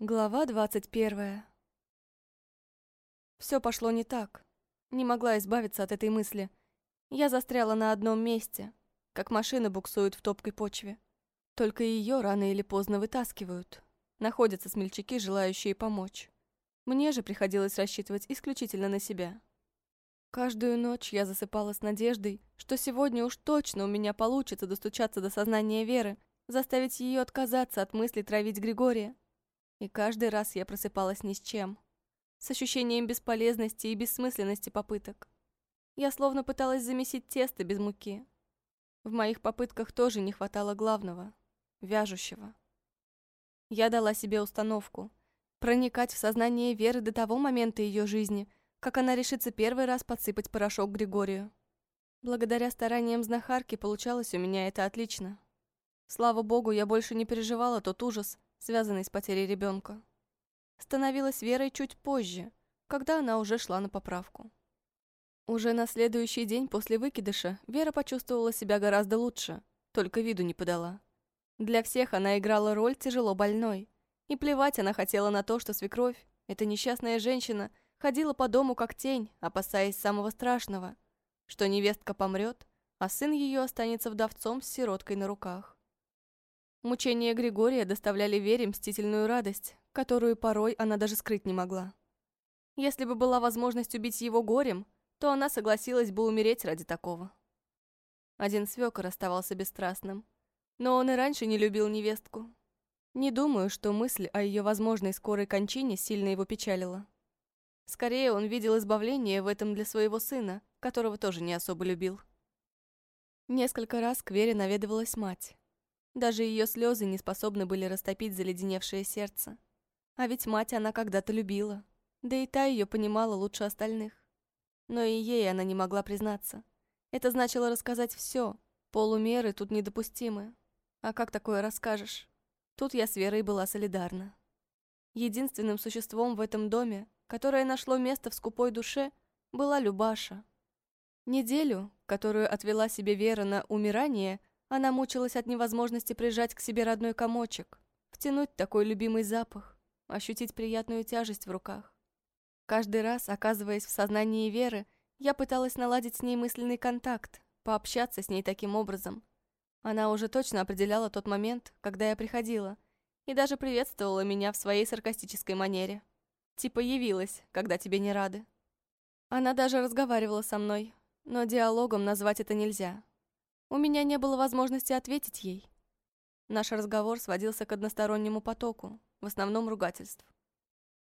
Глава двадцать первая. Все пошло не так. Не могла избавиться от этой мысли. Я застряла на одном месте, как машина буксует в топкой почве. Только ее рано или поздно вытаскивают. Находятся смельчаки, желающие помочь. Мне же приходилось рассчитывать исключительно на себя. Каждую ночь я засыпала с надеждой, что сегодня уж точно у меня получится достучаться до сознания Веры, заставить ее отказаться от мысли травить Григория. И каждый раз я просыпалась ни с чем. С ощущением бесполезности и бессмысленности попыток. Я словно пыталась замесить тесто без муки. В моих попытках тоже не хватало главного — вяжущего. Я дала себе установку — проникать в сознание Веры до того момента ее жизни — как она решится первый раз подсыпать порошок Григорию. Благодаря стараниям знахарки получалось у меня это отлично. Слава богу, я больше не переживала тот ужас, связанный с потерей ребенка. Становилась Верой чуть позже, когда она уже шла на поправку. Уже на следующий день после выкидыша Вера почувствовала себя гораздо лучше, только виду не подала. Для всех она играла роль тяжело больной. И плевать она хотела на то, что свекровь, эта несчастная женщина – Ходила по дому как тень, опасаясь самого страшного, что невестка помрет, а сын ее останется вдовцом с сироткой на руках. Мучения Григория доставляли Вере мстительную радость, которую порой она даже скрыть не могла. Если бы была возможность убить его горем, то она согласилась бы умереть ради такого. Один свекор оставался бесстрастным, но он и раньше не любил невестку. Не думаю, что мысль о ее возможной скорой кончине сильно его печалила. Скорее, он видел избавление в этом для своего сына, которого тоже не особо любил. Несколько раз к Вере наведывалась мать. Даже ее слезы не способны были растопить заледеневшее сердце. А ведь мать она когда-то любила, да и та ее понимала лучше остальных. Но и ей она не могла признаться. Это значило рассказать все. Полумеры тут недопустимы. А как такое расскажешь? Тут я с Верой была солидарна. Единственным существом в этом доме, которое нашло место в скупой душе, была Любаша. Неделю, которую отвела себе Вера на умирание, она мучилась от невозможности прижать к себе родной комочек, втянуть такой любимый запах, ощутить приятную тяжесть в руках. Каждый раз, оказываясь в сознании Веры, я пыталась наладить с ней мысленный контакт, пообщаться с ней таким образом. Она уже точно определяла тот момент, когда я приходила, и даже приветствовала меня в своей саркастической манере. Типа явилась, когда тебе не рады. Она даже разговаривала со мной, но диалогом назвать это нельзя. У меня не было возможности ответить ей. Наш разговор сводился к одностороннему потоку, в основном ругательств.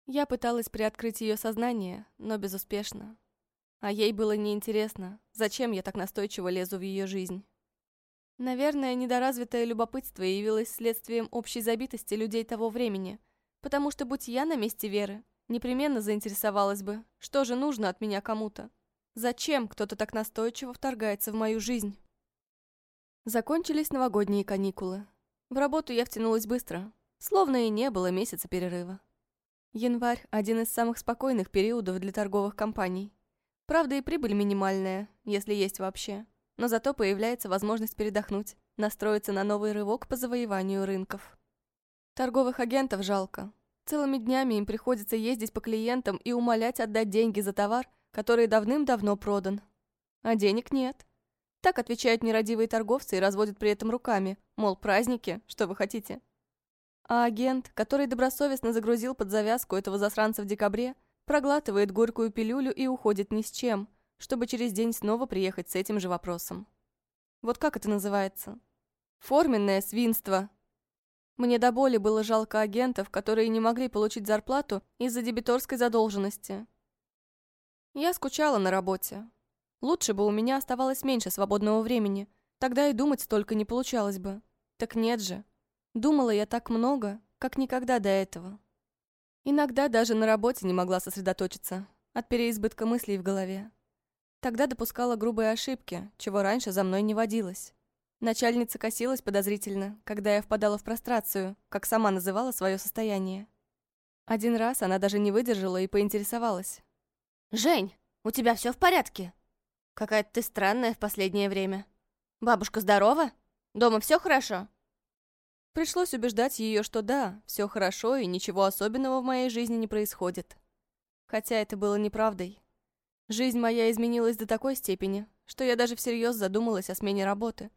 Я пыталась приоткрыть ее сознание, но безуспешно. А ей было неинтересно, зачем я так настойчиво лезу в ее жизнь. Наверное, недоразвитое любопытство явилось следствием общей забитости людей того времени, потому что, будь я на месте Веры, Непременно заинтересовалась бы, что же нужно от меня кому-то. Зачем кто-то так настойчиво вторгается в мою жизнь? Закончились новогодние каникулы. В работу я втянулась быстро, словно и не было месяца перерыва. Январь – один из самых спокойных периодов для торговых компаний. Правда, и прибыль минимальная, если есть вообще. Но зато появляется возможность передохнуть, настроиться на новый рывок по завоеванию рынков. Торговых агентов жалко, Целыми днями им приходится ездить по клиентам и умолять отдать деньги за товар, который давным-давно продан. А денег нет. Так отвечают нерадивые торговцы и разводят при этом руками, мол, праздники, что вы хотите. А агент, который добросовестно загрузил под завязку этого засранца в декабре, проглатывает горькую пилюлю и уходит ни с чем, чтобы через день снова приехать с этим же вопросом. Вот как это называется? Форменное свинство, мне до боли было жалко агентов, которые не могли получить зарплату из-за дебиторской задолженности. Я скучала на работе. Лучше бы у меня оставалось меньше свободного времени, тогда и думать столько не получалось бы. Так нет же. Думала я так много, как никогда до этого. Иногда даже на работе не могла сосредоточиться от переизбытка мыслей в голове. Тогда допускала грубые ошибки, чего раньше за мной не водилось. Начальница косилась подозрительно, когда я впадала в прострацию, как сама называла свое состояние. Один раз она даже не выдержала и поинтересовалась. «Жень, у тебя все в порядке? Какая-то ты странная в последнее время. Бабушка здорова? Дома все хорошо?» Пришлось убеждать ее, что да, все хорошо и ничего особенного в моей жизни не происходит. Хотя это было неправдой. Жизнь моя изменилась до такой степени, что я даже всерьез задумалась о смене работы.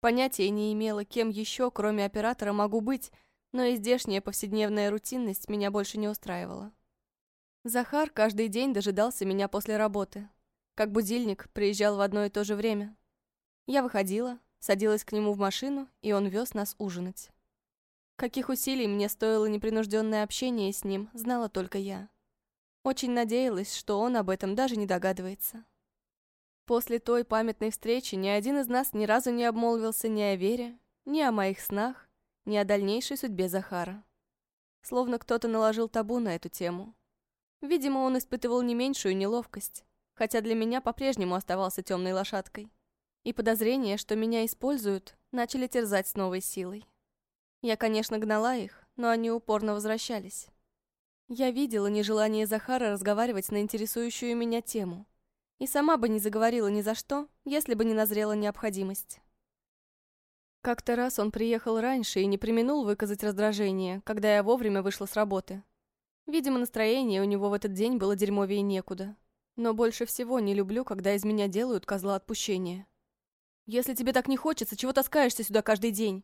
Понятия не имела, кем еще, кроме оператора, могу быть, но и здешняя повседневная рутинность меня больше не устраивала. Захар каждый день дожидался меня после работы. Как будильник, приезжал в одно и то же время. Я выходила, садилась к нему в машину, и он вез нас ужинать. Каких усилий мне стоило непринужденное общение с ним, знала только я. Очень надеялась, что он об этом даже не догадывается. После той памятной встречи ни один из нас ни разу не обмолвился ни о вере, ни о моих снах, ни о дальнейшей судьбе Захара. Словно кто-то наложил табу на эту тему. Видимо, он испытывал не меньшую неловкость, хотя для меня по-прежнему оставался темной лошадкой. И подозрения, что меня используют, начали терзать с новой силой. Я, конечно, гнала их, но они упорно возвращались. Я видела нежелание Захара разговаривать на интересующую меня тему. И сама бы не заговорила ни за что, если бы не назрела необходимость. Как-то раз он приехал раньше и не применул выказать раздражение, когда я вовремя вышла с работы. Видимо, настроение у него в этот день было дерьмовее некуда. Но больше всего не люблю, когда из меня делают козла отпущения. Если тебе так не хочется, чего таскаешься сюда каждый день?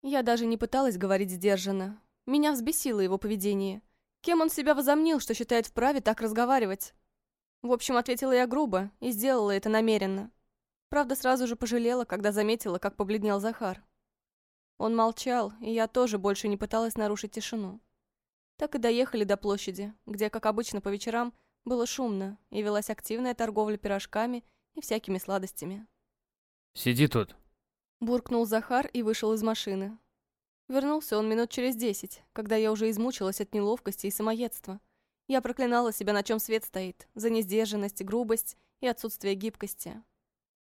Я даже не пыталась говорить сдержанно. Меня взбесило его поведение. Кем он себя возомнил, что считает вправе так разговаривать? В общем, ответила я грубо и сделала это намеренно. Правда, сразу же пожалела, когда заметила, как побледнел Захар. Он молчал, и я тоже больше не пыталась нарушить тишину. Так и доехали до площади, где, как обычно по вечерам, было шумно, и велась активная торговля пирожками и всякими сладостями. «Сиди тут», — буркнул Захар и вышел из машины. Вернулся он минут через десять, когда я уже измучилась от неловкости и самоедства. Я проклинала себя, на чем свет стоит, за несдержанность, грубость и отсутствие гибкости.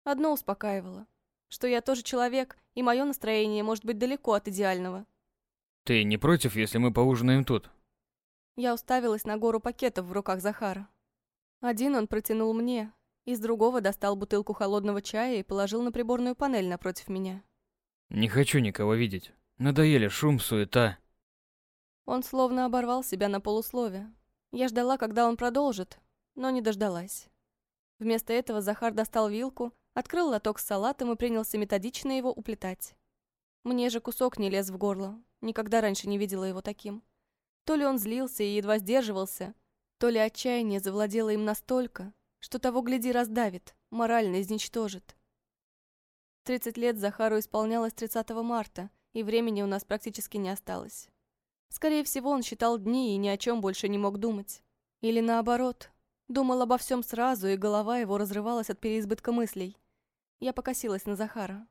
Одно успокаивало, что я тоже человек, и мое настроение может быть далеко от идеального. «Ты не против, если мы поужинаем тут?» Я уставилась на гору пакетов в руках Захара. Один он протянул мне, из другого достал бутылку холодного чая и положил на приборную панель напротив меня. «Не хочу никого видеть. Надоели шум, суета». Он словно оборвал себя на полуслове. Я ждала, когда он продолжит, но не дождалась. Вместо этого Захар достал вилку, открыл лоток с салатом и принялся методично его уплетать. Мне же кусок не лез в горло, никогда раньше не видела его таким. То ли он злился и едва сдерживался, то ли отчаяние завладело им настолько, что того, гляди, раздавит, морально изничтожит. Тридцать лет Захару исполнялось 30 марта, и времени у нас практически не осталось. Скорее всего, он считал дни и ни о чем больше не мог думать. Или наоборот, думал обо всем сразу, и голова его разрывалась от переизбытка мыслей. Я покосилась на Захара.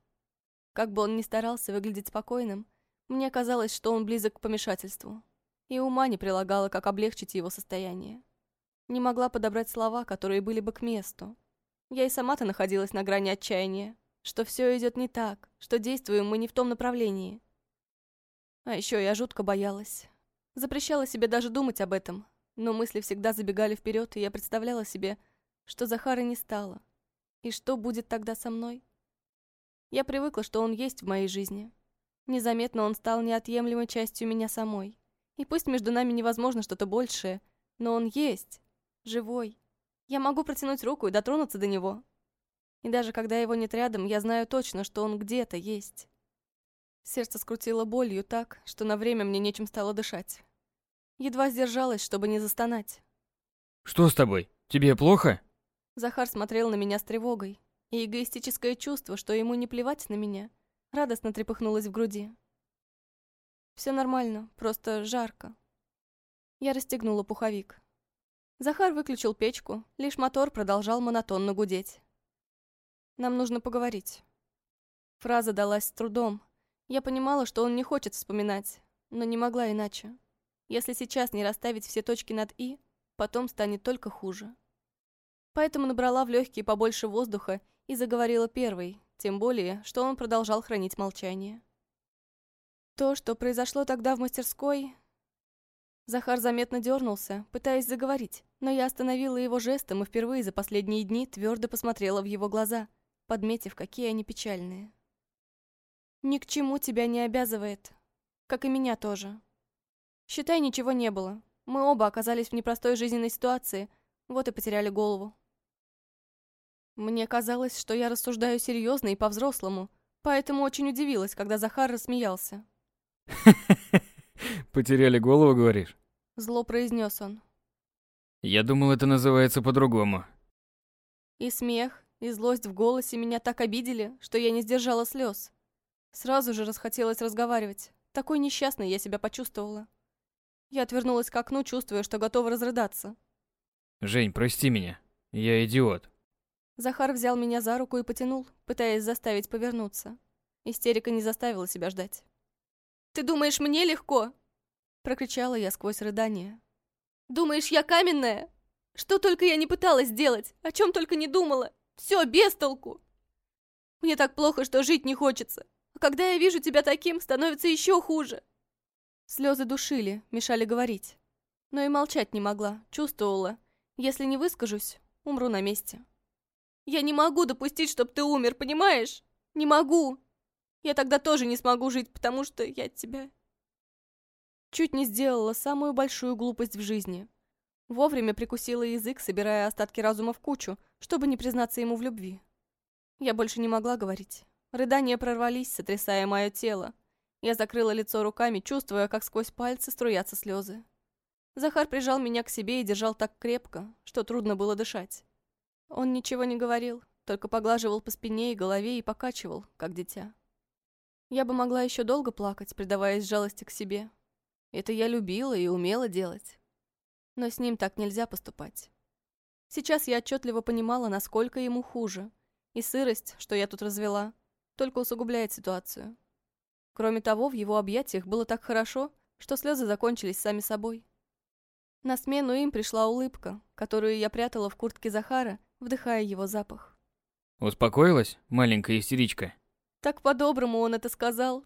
Как бы он ни старался выглядеть спокойным, мне казалось, что он близок к помешательству и ума не прилагала, как облегчить его состояние. Не могла подобрать слова, которые были бы к месту. Я и сама-то находилась на грани отчаяния, что все идет не так, что действуем мы не в том направлении. А еще я жутко боялась. Запрещала себе даже думать об этом, но мысли всегда забегали вперед, и я представляла себе, что Захара не стало. И что будет тогда со мной? Я привыкла, что он есть в моей жизни. Незаметно он стал неотъемлемой частью меня самой. И пусть между нами невозможно что-то большее, но он есть, живой. Я могу протянуть руку и дотронуться до него. И даже когда его нет рядом, я знаю точно, что он где-то есть. Сердце скрутило болью так, что на время мне нечем стало дышать. Едва сдержалась, чтобы не застонать. «Что с тобой? Тебе плохо?» Захар смотрел на меня с тревогой, и эгоистическое чувство, что ему не плевать на меня, радостно трепыхнулось в груди. Все нормально, просто жарко. Я расстегнула пуховик. Захар выключил печку, лишь мотор продолжал монотонно гудеть. Нам нужно поговорить. Фраза далась с трудом. Я понимала, что он не хочет вспоминать, но не могла иначе. Если сейчас не расставить все точки над «и», потом станет только хуже. Поэтому набрала в легкие побольше воздуха и заговорила первой, тем более, что он продолжал хранить молчание. То, что произошло тогда в мастерской... Захар заметно дернулся, пытаясь заговорить, но я остановила его жестом и впервые за последние дни твердо посмотрела в его глаза, подметив, какие они печальные. Ни к чему тебя не обязывает. Как и меня тоже. Считай, ничего не было. Мы оба оказались в непростой жизненной ситуации, вот и потеряли голову. Мне казалось, что я рассуждаю серьезно и по-взрослому, поэтому очень удивилась, когда Захар рассмеялся. Потеряли голову, говоришь? Зло произнес он. Я думал, это называется по-другому. И смех, и злость в голосе меня так обидели, что я не сдержала слез. Сразу же расхотелось разговаривать. Такой несчастной я себя почувствовала. Я отвернулась к окну, чувствуя, что готова разрыдаться. Жень, прости меня. Я идиот. Захар взял меня за руку и потянул, пытаясь заставить повернуться. Истерика не заставила себя ждать. «Ты думаешь, мне легко?» Прокричала я сквозь рыдание. «Думаешь, я каменная? Что только я не пыталась сделать, о чем только не думала. Все, без толку. Мне так плохо, что жить не хочется. А когда я вижу тебя таким, становится еще хуже. Слезы душили, мешали говорить. Но и молчать не могла, чувствовала. Если не выскажусь, умру на месте. Я не могу допустить, чтобы ты умер, понимаешь? Не могу. Я тогда тоже не смогу жить, потому что я тебя... Чуть не сделала самую большую глупость в жизни. Вовремя прикусила язык, собирая остатки разума в кучу, чтобы не признаться ему в любви. Я больше не могла говорить. Рыдания прорвались, сотрясая мое тело. Я закрыла лицо руками, чувствуя, как сквозь пальцы струятся слезы. Захар прижал меня к себе и держал так крепко, что трудно было дышать. Он ничего не говорил, только поглаживал по спине и голове и покачивал, как дитя. Я бы могла еще долго плакать, предаваясь жалости к себе. Это я любила и умела делать. Но с ним так нельзя поступать. Сейчас я отчетливо понимала, насколько ему хуже. И сырость, что я тут развела, только усугубляет ситуацию. Кроме того, в его объятиях было так хорошо, что слезы закончились сами собой. На смену им пришла улыбка, которую я прятала в куртке Захара, вдыхая его запах. Успокоилась, маленькая истеричка? Так по-доброму он это сказал.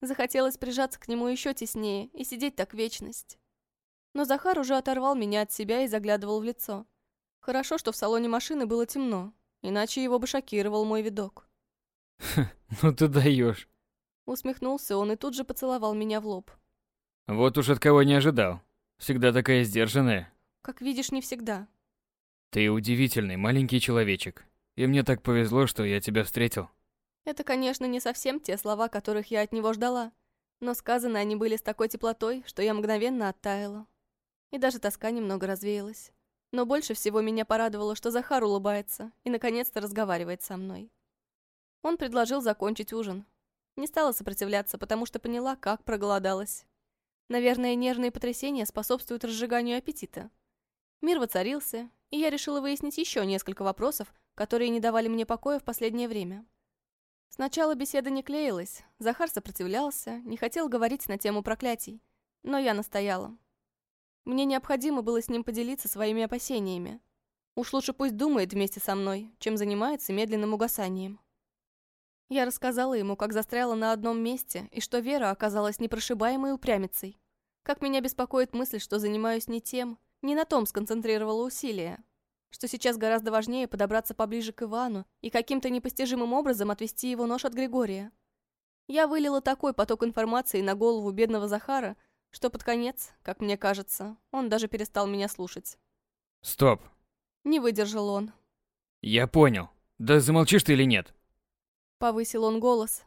Захотелось прижаться к нему еще теснее и сидеть так вечность. Но Захар уже оторвал меня от себя и заглядывал в лицо. Хорошо, что в салоне машины было темно, иначе его бы шокировал мой видок. ну ты даешь. Усмехнулся он и тут же поцеловал меня в лоб. Вот уж от кого не ожидал. Всегда такая сдержанная. Как видишь, не всегда. Ты удивительный маленький человечек. И мне так повезло, что я тебя встретил. Это, конечно, не совсем те слова, которых я от него ждала. Но сказаны они были с такой теплотой, что я мгновенно оттаяла. И даже тоска немного развеялась. Но больше всего меня порадовало, что Захар улыбается и наконец-то разговаривает со мной. Он предложил закончить ужин. Не стала сопротивляться, потому что поняла, как проголодалась. Наверное, нервные потрясения способствуют разжиганию аппетита. Мир воцарился, и я решила выяснить еще несколько вопросов, которые не давали мне покоя в последнее время. Сначала беседа не клеилась, Захар сопротивлялся, не хотел говорить на тему проклятий, но я настояла. Мне необходимо было с ним поделиться своими опасениями. Уж лучше пусть думает вместе со мной, чем занимается медленным угасанием. Я рассказала ему, как застряла на одном месте, и что Вера оказалась непрошибаемой упрямицей. Как меня беспокоит мысль, что занимаюсь не тем, не на том сконцентрировала усилия. Что сейчас гораздо важнее подобраться поближе к Ивану и каким-то непостижимым образом отвести его нож от Григория. Я вылила такой поток информации на голову бедного Захара, что под конец, как мне кажется, он даже перестал меня слушать. Стоп. Не выдержал он. Я понял. Да замолчишь ты или нет? Повысил он голос.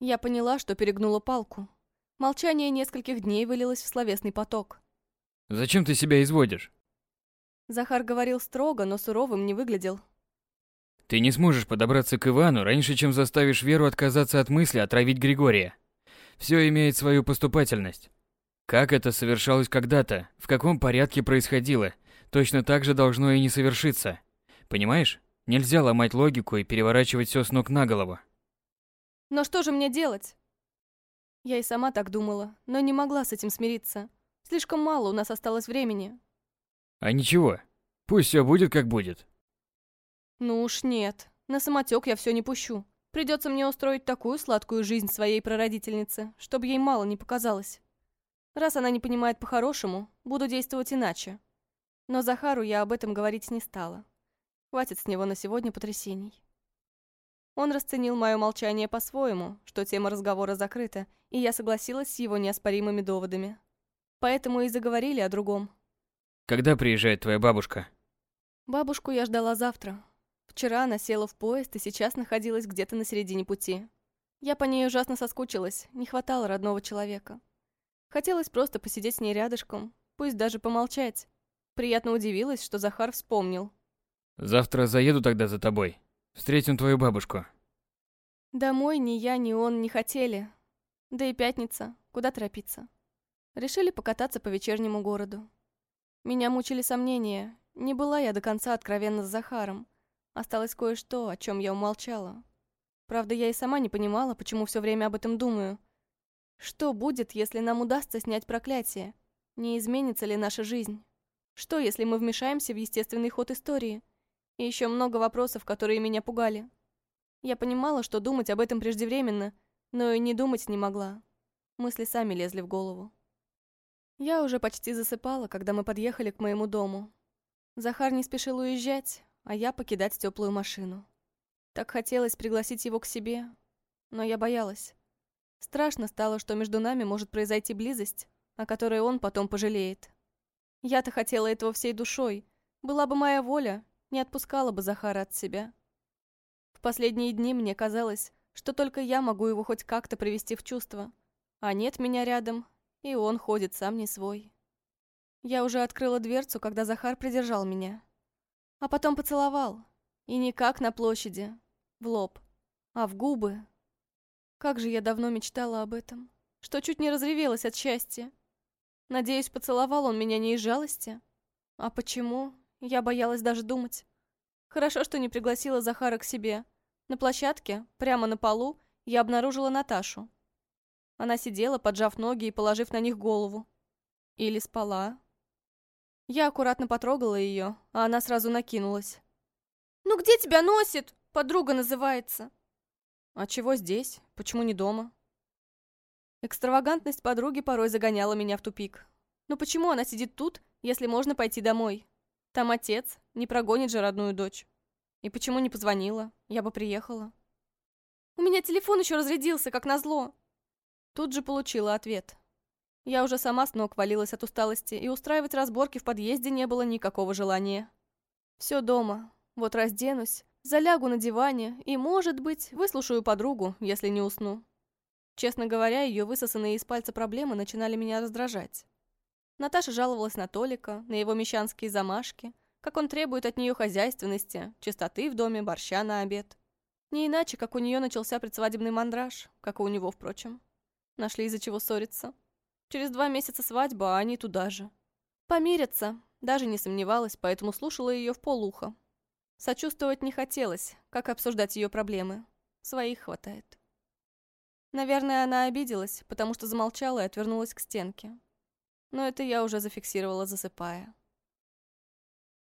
Я поняла, что перегнула палку. Молчание нескольких дней вылилось в словесный поток. Зачем ты себя изводишь? Захар говорил строго, но суровым не выглядел. Ты не сможешь подобраться к Ивану раньше, чем заставишь Веру отказаться от мысли отравить Григория. Все имеет свою поступательность. Как это совершалось когда-то, в каком порядке происходило, точно так же должно и не совершиться. Понимаешь? Нельзя ломать логику и переворачивать все с ног на голову. Но что же мне делать? Я и сама так думала, но не могла с этим смириться. Слишком мало у нас осталось времени. А ничего, пусть все будет как будет. Ну уж нет, на самотек я все не пущу. Придется мне устроить такую сладкую жизнь своей прародительнице, чтобы ей мало не показалось. Раз она не понимает по-хорошему, буду действовать иначе. Но Захару я об этом говорить не стала. Хватит с него на сегодня потрясений. Он расценил мое молчание по-своему, что тема разговора закрыта, и я согласилась с его неоспоримыми доводами. Поэтому и заговорили о другом. Когда приезжает твоя бабушка? Бабушку я ждала завтра. Вчера она села в поезд и сейчас находилась где-то на середине пути. Я по ней ужасно соскучилась, не хватало родного человека. Хотелось просто посидеть с ней рядышком, пусть даже помолчать. Приятно удивилась, что Захар вспомнил. Завтра заеду тогда за тобой. Встретим твою бабушку. Домой ни я, ни он не хотели. Да и пятница, куда торопиться. Решили покататься по вечернему городу. Меня мучили сомнения, не была я до конца откровенна с Захаром. Осталось кое-что, о чем я умолчала. Правда, я и сама не понимала, почему все время об этом думаю. Что будет, если нам удастся снять проклятие? Не изменится ли наша жизнь? Что, если мы вмешаемся в естественный ход истории? И еще много вопросов, которые меня пугали. Я понимала, что думать об этом преждевременно, но и не думать не могла. Мысли сами лезли в голову. Я уже почти засыпала, когда мы подъехали к моему дому. Захар не спешил уезжать, а я покидать теплую машину. Так хотелось пригласить его к себе, но я боялась. Страшно стало, что между нами может произойти близость, о которой он потом пожалеет. Я-то хотела этого всей душой. Была бы моя воля, не отпускала бы Захара от себя. В последние дни мне казалось, что только я могу его хоть как-то привести в чувство. А нет меня рядом, и он ходит сам не свой. Я уже открыла дверцу, когда Захар придержал меня. А потом поцеловал. И не как на площади, в лоб, а в губы. Как же я давно мечтала об этом, что чуть не разревелась от счастья. Надеюсь, поцеловал он меня не из жалости. А почему? Я боялась даже думать. Хорошо, что не пригласила Захара к себе. На площадке, прямо на полу, я обнаружила Наташу. Она сидела, поджав ноги и положив на них голову. Или спала. Я аккуратно потрогала ее, а она сразу накинулась. «Ну где тебя носит? Подруга называется». «А чего здесь? Почему не дома?» Экстравагантность подруги порой загоняла меня в тупик. Но почему она сидит тут, если можно пойти домой? Там отец, не прогонит же родную дочь. И почему не позвонила? Я бы приехала. У меня телефон еще разрядился, как назло. Тут же получила ответ. Я уже сама с ног валилась от усталости, и устраивать разборки в подъезде не было никакого желания. Все дома. Вот разденусь, залягу на диване и, может быть, выслушаю подругу, если не усну. Честно говоря, ее высосанные из пальца проблемы начинали меня раздражать. Наташа жаловалась на Толика, на его мещанские замашки, как он требует от нее хозяйственности, чистоты в доме, борща на обед. Не иначе, как у нее начался предсвадебный мандраж, как и у него, впрочем. Нашли из-за чего ссориться. Через два месяца свадьба, а они туда же. Помирятся, даже не сомневалась, поэтому слушала ее в полухо. Сочувствовать не хотелось, как обсуждать ее проблемы. Своих хватает. Наверное, она обиделась, потому что замолчала и отвернулась к стенке. Но это я уже зафиксировала, засыпая.